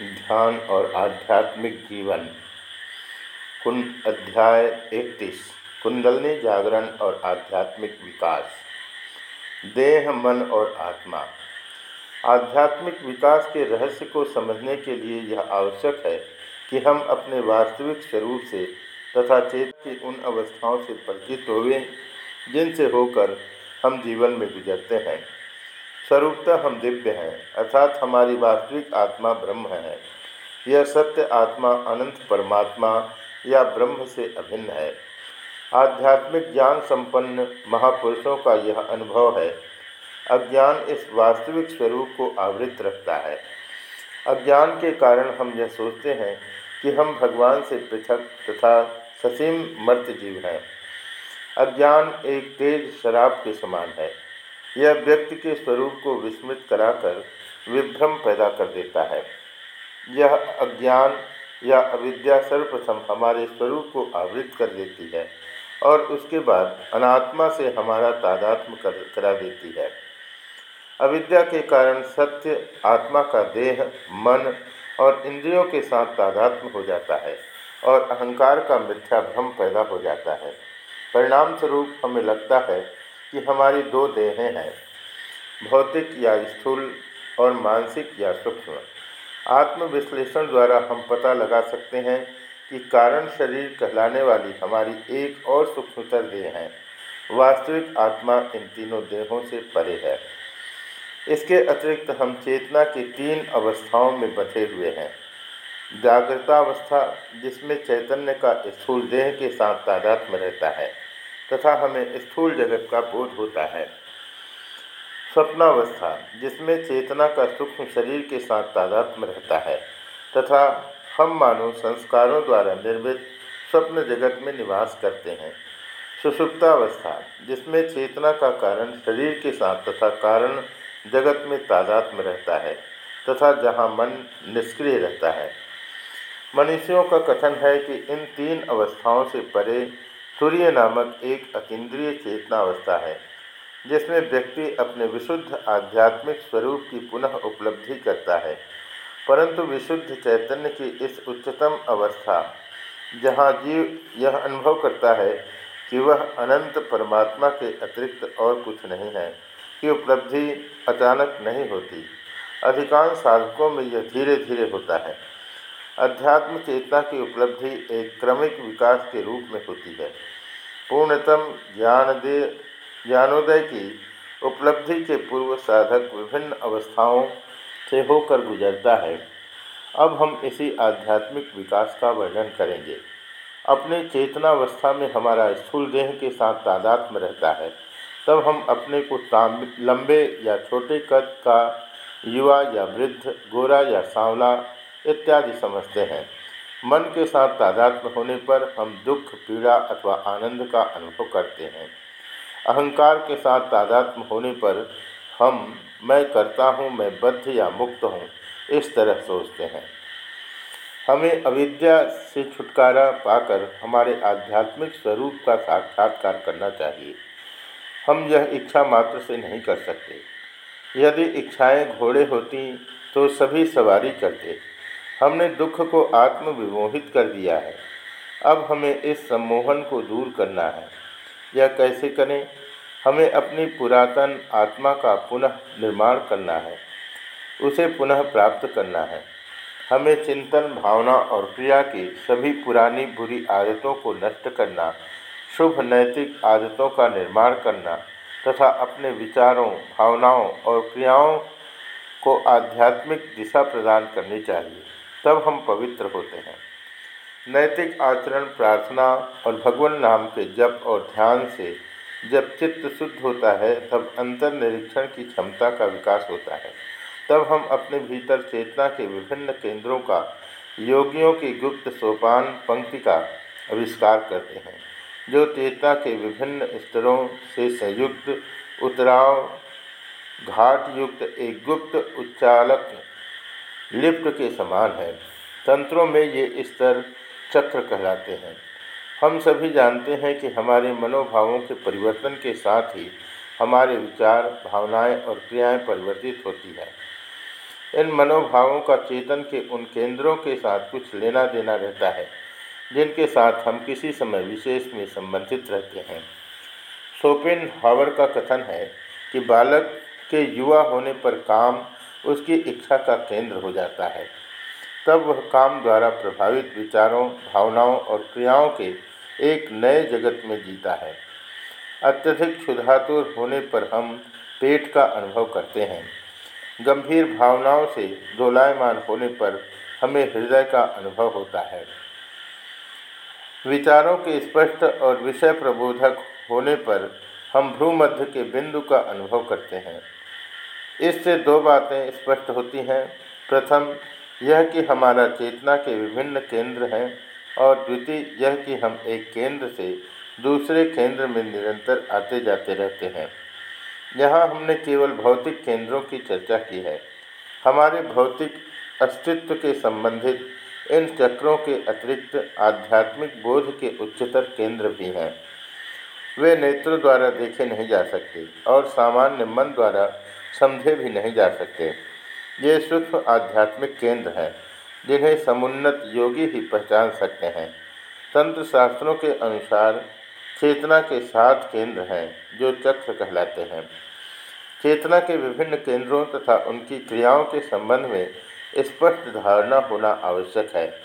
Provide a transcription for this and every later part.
ध्यान और आध्यात्मिक जीवन। कुंड अध्याय इकतीस कुंडलनी जागरण और आध्यात्मिक विकास। देह, मन और आत्मा। आध्यात्मिक विकास के रहस्य को समझने के लिए यह आवश्यक है कि हम अपने वास्तविक स्वरूप से तथा चेत की उन अवस्थाओं से परिचित होवे, जिनसे होकर हम जीवन में गुजरते हैं। स्वरूपतः हम दिव्य हैं, अर्थात हमारी वास्तविक आत्मा ब्रह्म है। यह सत्य आत्मा अनंत परमात्मा या ब्रह्म से अभिन्न है। आध्यात्मिक ज्ञान संपन्न महापुरुषों का यह अनुभव है। अज्ञान इस वास्तविक स्वरूप को आवृत रखता है। अज्ञान के कारण हम यह सोचते हैं कि हम भगवान से पृथक तथा ससीम मर्त जीव हैं। अज्ञान एक तेज शराब के समान है। यह व्यक्ति के स्वरूप को विस्मृत कराकर विभ्रम पैदा कर देता है। यह अज्ञान या अविद्या सर्वप्रथम हमारे स्वरूप को आवृत कर देती है और उसके बाद अनात्मा से हमारा तादात्म कर, करा देती है। अविद्या के कारण सत्य, आत्मा का देह, मन और इंद्रियों के साथ तादात्म हो जाता है और अहंकार का मिथ्या भ्रम पैदा हो जाता है। परिणाम स्वरूप हमें लगता है कि हमारी दो देहें हैं, भौतिक या स्थूल और मानसिक या सूक्ष्म। आत्मविश्लेषण द्वारा हम पता लगा सकते हैं कि कारण शरीर कहलाने वाली हमारी एक और सूक्ष्मतर देह है। वास्तविक आत्मा इन तीनों देहों से परे है। इसके अतिरिक्त हम चेतना की तीन अवस्थाओं में बधे हुए हैं। जागृतावस्था, जिसमें चैतन्य का स्थूल देह के साथ तादात्म रहता है। तथा हमें स्थूल जगत का बोध होता है। स्वप्नावस्था, जिसमें चेतना का सूक्ष्म शरीर के साथ तादात्म रहता है, तथा हम मानो संस्कारों द्वारा निर्मित स्वप्न जगत में निवास करते हैं। सुषुप्तावस्था जिसमें चेतना का कारण शरीर के साथ तथा कारण जगत में तादात्म रहता है, तथा जहाँ मन निष्क्रिय रहता है। मनुष्यों का कथन है कि इन तीन अवस्थाओं से परे सूर्य नामक एक अतीन्द्रिय चेतना अवस्था है, जिसमें व्यक्ति अपने विशुद्ध आध्यात्मिक स्वरूप की पुनः उपलब्धि करता है। परंतु विशुद्ध चैतन्य की इस उच्चतम अवस्था, जहाँ जीव यह अनुभव करता है कि वह अनंत परमात्मा के अतिरिक्त और कुछ नहीं है, कि उपलब्धि अचानक नहीं होती। अधिकांश साधकों में यह धीरे धीरे होता है। अध्यात्म चेतना की उपलब्धि एक क्रमिक विकास के रूप में होती है। पूर्णतम ज्ञानदे ज्ञानोदय की उपलब्धि के पूर्व साधक विभिन्न अवस्थाओं से होकर गुजरता है। अब हम इसी आध्यात्मिक विकास का वर्णन करेंगे। अपने चेतनावस्था में हमारा स्थूल देह के साथ तादात्म रहता है। तब हम अपने को लंबे या छोटे कद का युवा या वृद्ध, गोरा या सांवला इत्यादि समझते हैं। मन के साथ तादात्म होने पर हम दुख, पीड़ा अथवा आनंद का अनुभव करते हैं। अहंकार के साथ तादात्म होने पर हम, मैं करता हूँ, मैं बद्ध या मुक्त हूँ, इस तरह सोचते हैं। हमें अविद्या से छुटकारा पाकर हमारे आध्यात्मिक स्वरूप का साक्षात्कार करना चाहिए। हम यह इच्छा मात्र से नहीं कर सकते। यदि इच्छाएँ घोड़े होती तो सभी सवारी करते। हमने दुख को आत्म विमोहित कर दिया है। अब हमें इस सम्मोहन को दूर करना है। यह कैसे करें? हमें अपनी पुरातन आत्मा का पुनः निर्माण करना है। उसे पुनः प्राप्त करना है। हमें चिंतन, भावना और क्रिया की सभी पुरानी बुरी आदतों को नष्ट करना, शुभ नैतिक आदतों का निर्माण करना तथा अपने विचारों, भावनाओं और क्रियाओं को आध्यात्मिक दिशा प्रदान करनी चाहिए। तब हम पवित्र होते हैं। नैतिक आचरण, प्रार्थना और भगवान नाम के जप और ध्यान से जब चित्त शुद्ध होता है, तब अंतर निरीक्षण की क्षमता का विकास होता है। तब हम अपने भीतर चेतना के विभिन्न केंद्रों का, योगियों की गुप्त सोपान, पंक्ति का आविष्कार करते हैं, जो चेतना के विभिन्न स्तरों से संयुक्त, उतराव, घाट युक्त, एक गुप्त, उच्चालक लिफ्ट के समान है। तंत्रों में ये स्तर चक्र कहलाते हैं। हम सभी जानते हैं कि हमारे मनोभावों के परिवर्तन के साथ ही हमारे विचार, भावनाएँ और क्रियाएँ परिवर्तित होती हैं। इन मनोभावों का चेतन के उन केंद्रों के साथ कुछ लेना देना रहता है, जिनके साथ हम किसी समय विशेष में संबंधित रहते हैं। सोपिन हावर का कथन है कि बालक के युवा होने पर काम उसकी इच्छा का केंद्र हो जाता है। तब वह काम द्वारा प्रभावित विचारों, भावनाओं और क्रियाओं के एक नए जगत में जीता है। अत्यधिक क्षुधातुर होने पर हम पेट का अनुभव करते हैं। गंभीर भावनाओं से दोलायमान होने पर हमें हृदय का अनुभव होता है। विचारों के स्पष्ट और विषय प्रबोधक होने पर हम भ्रूमध्य के बिंदु का अनुभव करते हैं। इससे दो बातें स्पष्ट होती हैं। प्रथम, यह कि हमारा चेतना के विभिन्न केंद्र हैं और द्वितीय, यह कि हम एक केंद्र से दूसरे केंद्र में निरंतर आते जाते रहते हैं। यहाँ हमने केवल भौतिक केंद्रों की चर्चा की है। हमारे भौतिक अस्तित्व के संबंधित इन चक्रों के अतिरिक्त आध्यात्मिक बोध के उच्चतर केंद्र भी हैं। वे नेत्रों द्वारा देखे नहीं जा सकते और सामान्य मन द्वारा समझे भी नहीं जा सकते। ये सूक्ष्म आध्यात्मिक केंद्र हैं, जिन्हें समुन्नत योगी ही पहचान सकते हैं। तंत्र शास्त्रों के अनुसार चेतना के सात केंद्र हैं, जो चक्र कहलाते हैं। चेतना के विभिन्न केंद्रों तथा उनकी क्रियाओं के संबंध में स्पष्ट धारणा होना आवश्यक है।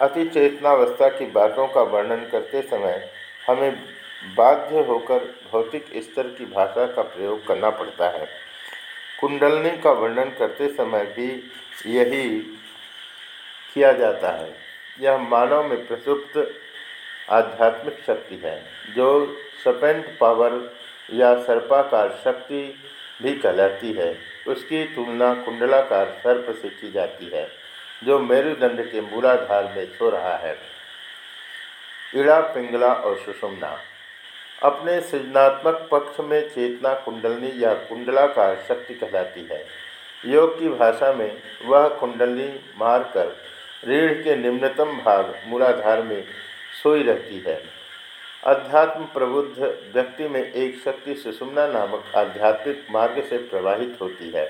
अति चेतनावस्था की बातों का वर्णन करते समय हमें बाध्य होकर भौतिक स्तर की भाषा का प्रयोग करना पड़ता है। कुंडलनी का वर्णन करते समय भी यही किया जाता है। यह मानव में प्रसुप्त आध्यात्मिक शक्ति है, जो सपेंट पावर या सर्पाकार शक्ति भी कहलाती है। उसकी तुलना कुंडलाकार सर्प से की जाती है, जो मेरुदंड के मूलाधार में सो रहा है। इड़ा, पिंगला और सुषुम्ना। अपने सृजनात्मक पक्ष में चेतना कुंडलनी या कुंडलाकार शक्ति कहलाती है। योग की भाषा में वह कुंडली मारकर रीढ़ के निम्नतम भाग मूलाधार में सोई रहती है। अध्यात्म प्रबुद्ध व्यक्ति में एक शक्ति सुषुम्ना नामक आध्यात्मिक मार्ग से प्रवाहित होती है।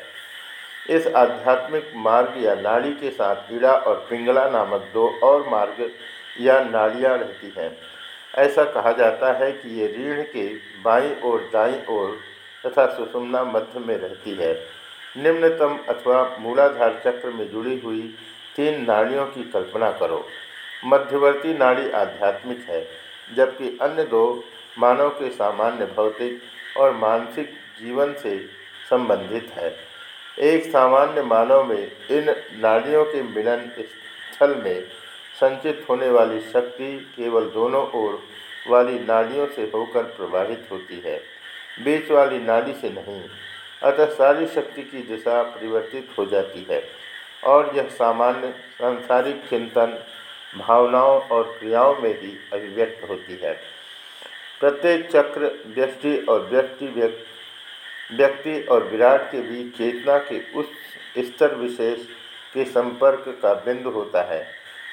इस आध्यात्मिक मार्ग या नाड़ी के साथ ईड़ा और पिंगला नामक दो और मार्ग या नाड़ियाँ रहती हैं। ऐसा कहा जाता है कि ये रीढ़ के बाईं और दाईं ओर तथा सुषुम्ना मध्य में रहती है। निम्नतम अथवा मूलाधार चक्र में जुड़ी हुई तीन नाड़ियों की कल्पना करो। मध्यवर्ती नाड़ी आध्यात्मिक है, जबकि अन्य दो मानव के सामान्य भौतिक और मानसिक जीवन से संबंधित है। एक सामान्य मानव में इन नाड़ियों के मिलन स्थल में संचित होने वाली शक्ति केवल दोनों ओर वाली नाड़ियों से होकर प्रवाहित होती है। बीच वाली नाड़ी से नहीं, अतः सारी शक्ति की दिशा परिवर्तित हो जाती है और यह सामान्य सांसारिक चिंतन, भावनाओं और क्रियाओं में ही अभिव्यक्त होती है। प्रत्येक चक्र व्यक्ति और व्यक्ति व्यक्ति और विराट के बीच चेतना के उस स्तर विशेष के संपर्क का बिंदु होता है।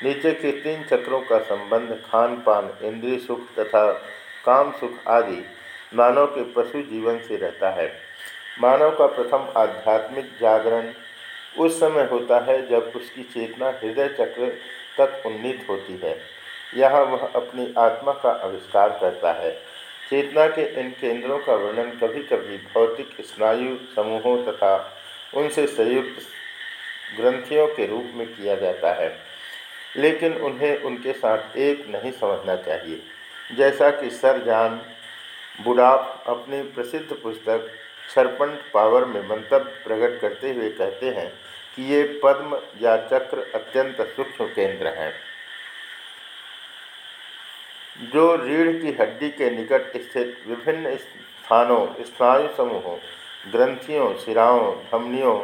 नीचे के तीन चक्रों का संबंध खान पान, इंद्रिय सुख तथा काम सुख आदि मानव के पशु जीवन से रहता है। मानव का प्रथम आध्यात्मिक जागरण उस समय होता है जब उसकी चेतना हृदय चक्र तक उन्नीत होती है। यहाँ वह अपनी आत्मा का आविष्कार करता है। चेतना के इन केंद्रों का वर्णन कभी कभी भौतिक स्नायु समूहों तथा उनसे संयुक्त ग्रंथियों के रूप में किया जाता है। लेकिन उन्हें उनके साथ एक नहीं समझना चाहिए। जैसा कि सर जान बुडाप अपनी प्रसिद्ध पुस्तक सरपंट पावर में मंतव्य प्रकट करते हुए कहते हैं कि ये पद्म या चक्र अत्यंत सूक्ष्म केंद्र हैं। जो रीढ़ की हड्डी के निकट स्थित विभिन्न स्थानों स्नायु समूहों, ग्रंथियों, सिराओं, धमनियों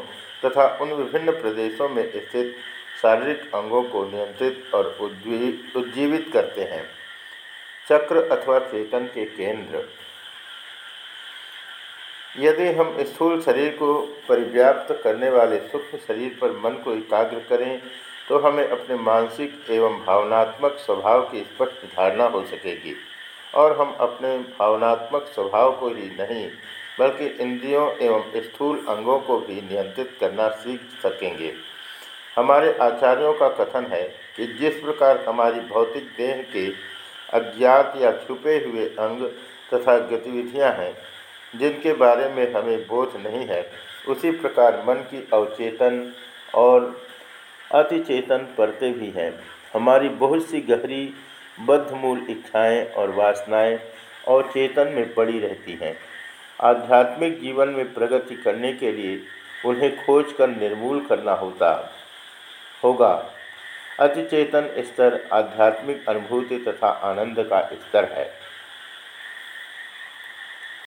तथा उन विभिन्न प्रदेशों में स्थित शारीरिक अंगों को नियंत्रित और उज्जीवित करते हैं। चक्र अथवा चेतन के केंद्र। यदि हम स्थूल शरीर को परिव्याप्त करने वाले सूक्ष्म शरीर पर मन को एकाग्र करें तो हमें अपने मानसिक एवं भावनात्मक स्वभाव की स्पष्ट धारणा हो सकेगी। और हम अपने भावनात्मक स्वभाव को ही नहीं, बल्कि इंद्रियों एवं स्थूल अंगों को भी नियंत्रित करना सीख सकेंगे। हमारे आचार्यों का कथन है कि जिस प्रकार हमारी भौतिक देह के अज्ञात या छुपे हुए अंग तथा गतिविधियाँ हैं, जिनके बारे में हमें बोध नहीं है, उसी प्रकार मन की अवचेतन और अतिचेतन परतें भी हैं। हमारी बहुत सी गहरी बद्धमूल इच्छाएँ और वासनाएँ और चेतन में पड़ी रहती हैं। आध्यात्मिक जीवन में प्रगति करने के लिए उन्हें खोज कर निर्मूल करना होता। होगा। अतिचेतन स्तर आध्यात्मिक अनुभूति तथा आनंद का स्तर है।